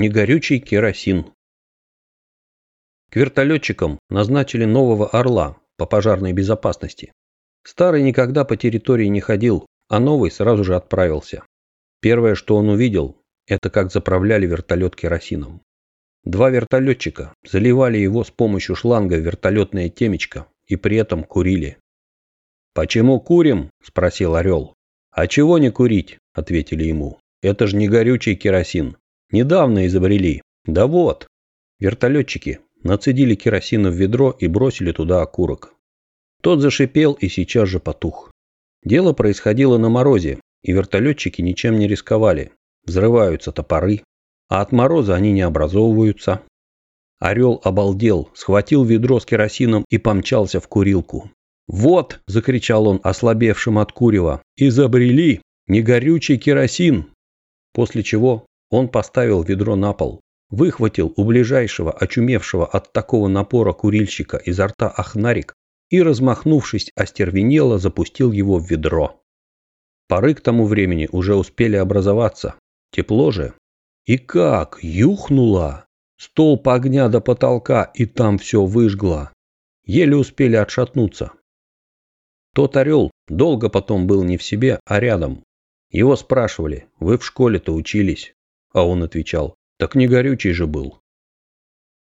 Негорючий керосин. К вертолетчикам назначили нового «Орла» по пожарной безопасности. Старый никогда по территории не ходил, а новый сразу же отправился. Первое, что он увидел, это как заправляли вертолет керосином. Два вертолетчика заливали его с помощью шланга в вертолетное темечко и при этом курили. «Почему курим?» – спросил Орел. «А чего не курить?» – ответили ему. «Это же не горючий керосин. Недавно изобрели. Да вот». Вертолетчики нацедили керосина в ведро и бросили туда окурок. Тот зашипел и сейчас же потух. Дело происходило на морозе, и вертолетчики ничем не рисковали. Взрываются топоры, а от мороза они не образовываются. Орел обалдел, схватил ведро с керосином и помчался в курилку. «Вот!» – закричал он, ослабевшим от курева. «Изобрели! Негорючий керосин!» После чего он поставил ведро на пол, выхватил у ближайшего, очумевшего от такого напора курильщика изо рта охнарик и, размахнувшись остервенело, запустил его в ведро. Пары к тому времени уже успели образоваться. Тепло же. И как? Юхнуло! Столб огня до потолка, и там все выжгло. Еле успели отшатнуться. Тот орел долго потом был не в себе, а рядом. Его спрашивали, вы в школе-то учились? А он отвечал, так не горючий же был.